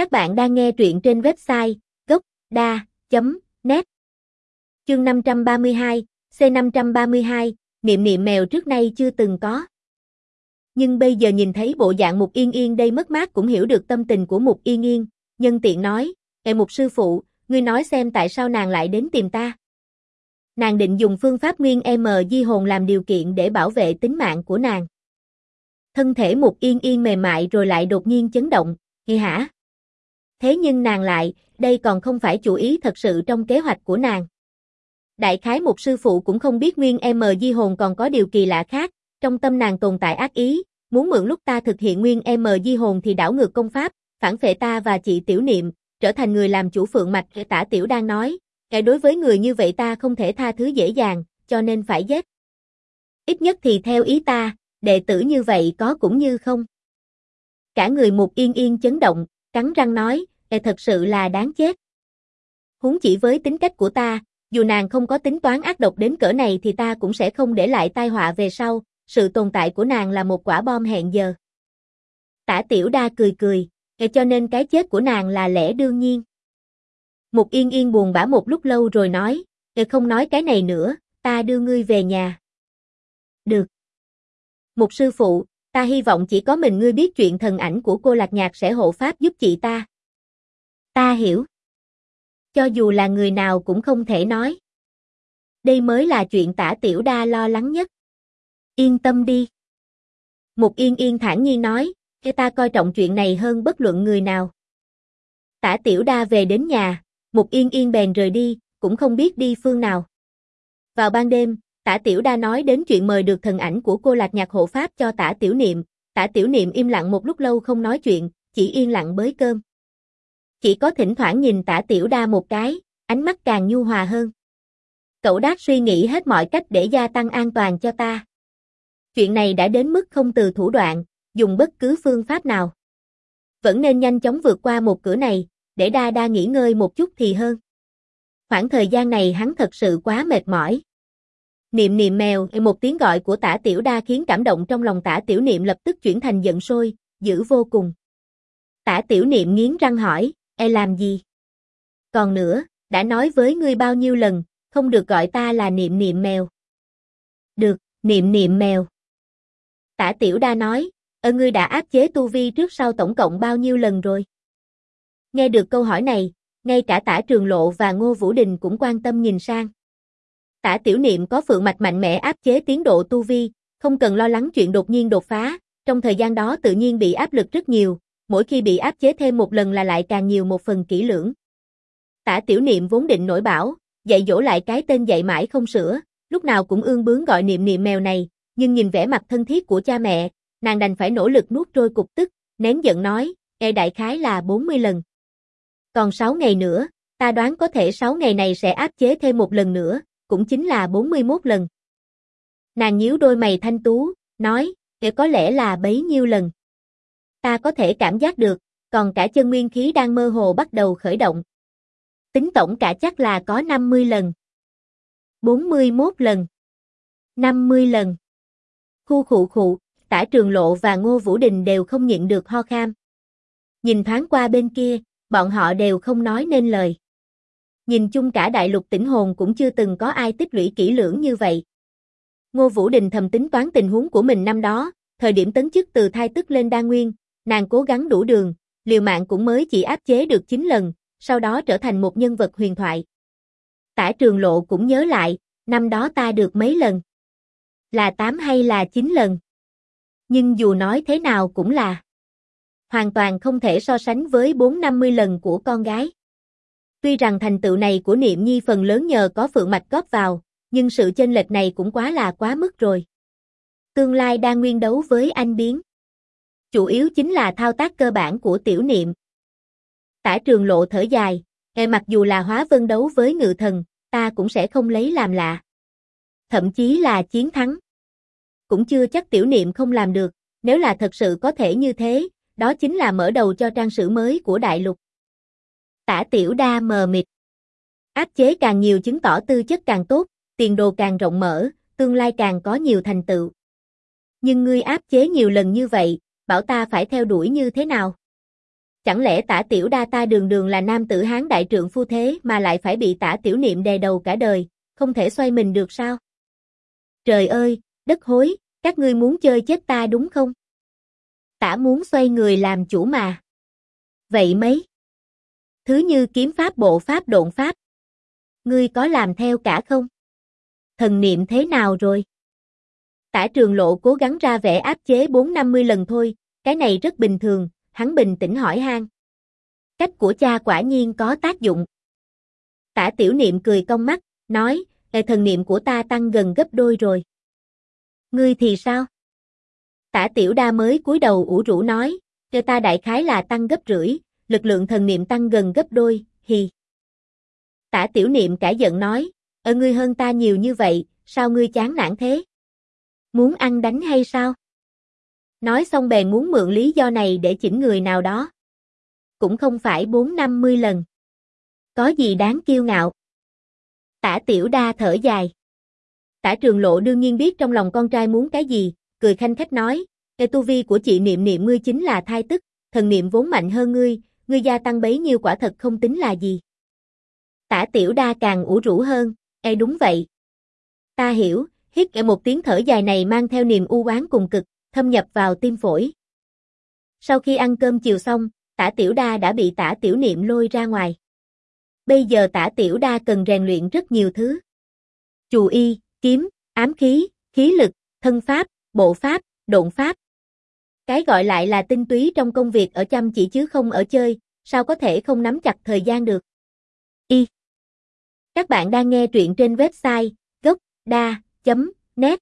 Các bạn đang nghe truyện trên website gốc.da.net Chương 532, C532, niệm niệm mèo trước nay chưa từng có. Nhưng bây giờ nhìn thấy bộ dạng Mục Yên Yên đây mất mát cũng hiểu được tâm tình của Mục Yên Yên, nhân tiện nói, Ê Mục sư phụ, ngươi nói xem tại sao nàng lại đến tìm ta. Nàng định dùng phương pháp nguyên M di hồn làm điều kiện để bảo vệ tính mạng của nàng. Thân thể Mục Yên Yên mềm mại rồi lại đột nhiên chấn động, nghe hả? Thế nhưng nàng lại, đây còn không phải chủ ý thật sự trong kế hoạch của nàng. Đại khái một sư phụ cũng không biết nguyên M di hồn còn có điều kỳ lạ khác, trong tâm nàng tồn tại ác ý, muốn mượn lúc ta thực hiện nguyên M di hồn thì đảo ngược công pháp, phản phệ ta và chị tiểu niệm, trở thành người làm chủ phượng mạch tả tiểu đang nói, cái đối với người như vậy ta không thể tha thứ dễ dàng, cho nên phải giết. Ít nhất thì theo ý ta, đệ tử như vậy có cũng như không. Cả người một yên yên chấn động, cắn răng nói, e thật sự là đáng chết. Huống chỉ với tính cách của ta, dù nàng không có tính toán ác độc đến cỡ này thì ta cũng sẽ không để lại tai họa về sau, sự tồn tại của nàng là một quả bom hẹn giờ. Tả tiểu đa cười cười, e cho nên cái chết của nàng là lẽ đương nhiên. Mục yên yên buồn bã một lúc lâu rồi nói, e không nói cái này nữa, ta đưa ngươi về nhà. Được. Mục sư phụ, ta hy vọng chỉ có mình ngươi biết chuyện thần ảnh của cô Lạc Nhạc sẽ hộ pháp giúp chị ta. Ta hiểu. Cho dù là người nào cũng không thể nói. Đây mới là chuyện tả tiểu đa lo lắng nhất. Yên tâm đi. mục yên yên thản nhiên nói, cho ta coi trọng chuyện này hơn bất luận người nào. Tả tiểu đa về đến nhà, mục yên yên bèn rời đi, cũng không biết đi phương nào. Vào ban đêm, tả tiểu đa nói đến chuyện mời được thần ảnh của cô lạc nhạc hộ pháp cho tả tiểu niệm, tả tiểu niệm im lặng một lúc lâu không nói chuyện, chỉ yên lặng bới cơm. Chỉ có thỉnh thoảng nhìn tả tiểu đa một cái, ánh mắt càng nhu hòa hơn. Cậu đát suy nghĩ hết mọi cách để gia tăng an toàn cho ta. Chuyện này đã đến mức không từ thủ đoạn, dùng bất cứ phương pháp nào. Vẫn nên nhanh chóng vượt qua một cửa này, để đa đa nghỉ ngơi một chút thì hơn. Khoảng thời gian này hắn thật sự quá mệt mỏi. Niệm niệm mèo, một tiếng gọi của tả tiểu đa khiến cảm động trong lòng tả tiểu niệm lập tức chuyển thành giận sôi, dữ vô cùng. Tả tiểu niệm nghiến răng hỏi, e làm gì? Còn nữa, đã nói với ngươi bao nhiêu lần, không được gọi ta là niệm niệm mèo. Được, niệm niệm mèo. Tả tiểu đa nói, ơ ngươi đã áp chế tu vi trước sau tổng cộng bao nhiêu lần rồi? Nghe được câu hỏi này, ngay cả tả trường lộ và ngô vũ đình cũng quan tâm nhìn sang. Tả tiểu niệm có phượng mạch mạnh mẽ áp chế tiến độ tu vi, không cần lo lắng chuyện đột nhiên đột phá, trong thời gian đó tự nhiên bị áp lực rất nhiều, mỗi khi bị áp chế thêm một lần là lại càng nhiều một phần kỹ lưỡng. Tả tiểu niệm vốn định nổi bảo, dạy dỗ lại cái tên dạy mãi không sửa, lúc nào cũng ương bướng gọi niệm niệm mèo này, nhưng nhìn vẻ mặt thân thiết của cha mẹ, nàng đành phải nỗ lực nuốt trôi cục tức, nén giận nói, e đại khái là 40 lần. Còn 6 ngày nữa, ta đoán có thể 6 ngày này sẽ áp chế thêm một lần nữa, cũng chính là 41 lần. Nàng nhíu đôi mày thanh tú, nói, e có lẽ là bấy nhiêu lần. Ta có thể cảm giác được, còn cả chân nguyên khí đang mơ hồ bắt đầu khởi động. Tính tổng cả chắc là có 50 lần. 41 lần. 50 lần. Khu khụ khụ, tả trường lộ và ngô vũ đình đều không nhịn được ho kham. Nhìn thoáng qua bên kia, bọn họ đều không nói nên lời. Nhìn chung cả đại lục tỉnh hồn cũng chưa từng có ai tích lũy kỹ lưỡng như vậy. Ngô Vũ Đình thầm tính toán tình huống của mình năm đó, thời điểm tấn chức từ thai tức lên đa nguyên, nàng cố gắng đủ đường, liều mạng cũng mới chỉ áp chế được 9 lần, sau đó trở thành một nhân vật huyền thoại. Tả trường lộ cũng nhớ lại, năm đó ta được mấy lần? Là 8 hay là 9 lần? Nhưng dù nói thế nào cũng là hoàn toàn không thể so sánh với 4-50 lần của con gái. Tuy rằng thành tựu này của Niệm Nhi phần lớn nhờ có Phượng Mạch góp vào, nhưng sự chênh lệch này cũng quá là quá mức rồi. Tương lai đang nguyên đấu với anh biến. Chủ yếu chính là thao tác cơ bản của tiểu niệm. Tả trường lộ thở dài, e mặc dù là hóa vân đấu với ngự thần, ta cũng sẽ không lấy làm lạ. Thậm chí là chiến thắng. Cũng chưa chắc tiểu niệm không làm được, nếu là thật sự có thể như thế, đó chính là mở đầu cho trang sử mới của đại lục. Tả tiểu đa mờ mịt. Áp chế càng nhiều chứng tỏ tư chất càng tốt, tiền đồ càng rộng mở, tương lai càng có nhiều thành tựu. Nhưng ngươi áp chế nhiều lần như vậy, bảo ta phải theo đuổi như thế nào? Chẳng lẽ tả tiểu đa ta đường đường là nam tử hán đại trượng phu thế mà lại phải bị tả tiểu niệm đè đầu cả đời, không thể xoay mình được sao? Trời ơi, đất hối, các ngươi muốn chơi chết ta đúng không? Tả muốn xoay người làm chủ mà. Vậy mấy? Thứ như kiếm pháp bộ pháp độn pháp. Ngươi có làm theo cả không? Thần niệm thế nào rồi? Tả trường lộ cố gắng ra vẻ áp chế 4-50 lần thôi, cái này rất bình thường, hắn bình tĩnh hỏi han. Cách của cha quả nhiên có tác dụng. Tả tiểu niệm cười cong mắt, nói, hệ thần niệm của ta tăng gần gấp đôi rồi. Ngươi thì sao? Tả tiểu đa mới cúi đầu ủ rũ nói, cho ta đại khái là tăng gấp rưỡi, lực lượng thần niệm tăng gần gấp đôi, hì. Tả tiểu niệm cả giận nói, ở ngươi hơn ta nhiều như vậy, sao ngươi chán nản thế? Muốn ăn đánh hay sao? Nói xong bèn muốn mượn lý do này để chỉnh người nào đó. Cũng không phải 4-50 lần. Có gì đáng kiêu ngạo. Tả tiểu đa thở dài. Tả trường lộ đương nhiên biết trong lòng con trai muốn cái gì, cười khanh khách nói, Ê tu vi của chị niệm niệm ngươi chính là thai tức, thần niệm vốn mạnh hơn ngươi, ngươi gia tăng bấy nhiêu quả thật không tính là gì. Tả tiểu đa càng ủ rũ hơn, Ê đúng vậy. Ta hiểu, hít e một tiếng thở dài này mang theo niềm u oán cùng cực, thâm nhập vào tim phổi. Sau khi ăn cơm chiều xong, tả tiểu đa đã bị tả tiểu niệm lôi ra ngoài. Bây giờ tả tiểu đa cần rèn luyện rất nhiều thứ. Chù y, kiếm, ám khí, khí lực, thân pháp, bộ pháp, độn pháp. Cái gọi lại là tinh túy trong công việc ở chăm chỉ chứ không ở chơi, sao có thể không nắm chặt thời gian được. Y. Các bạn đang nghe truyện trên website gocda.net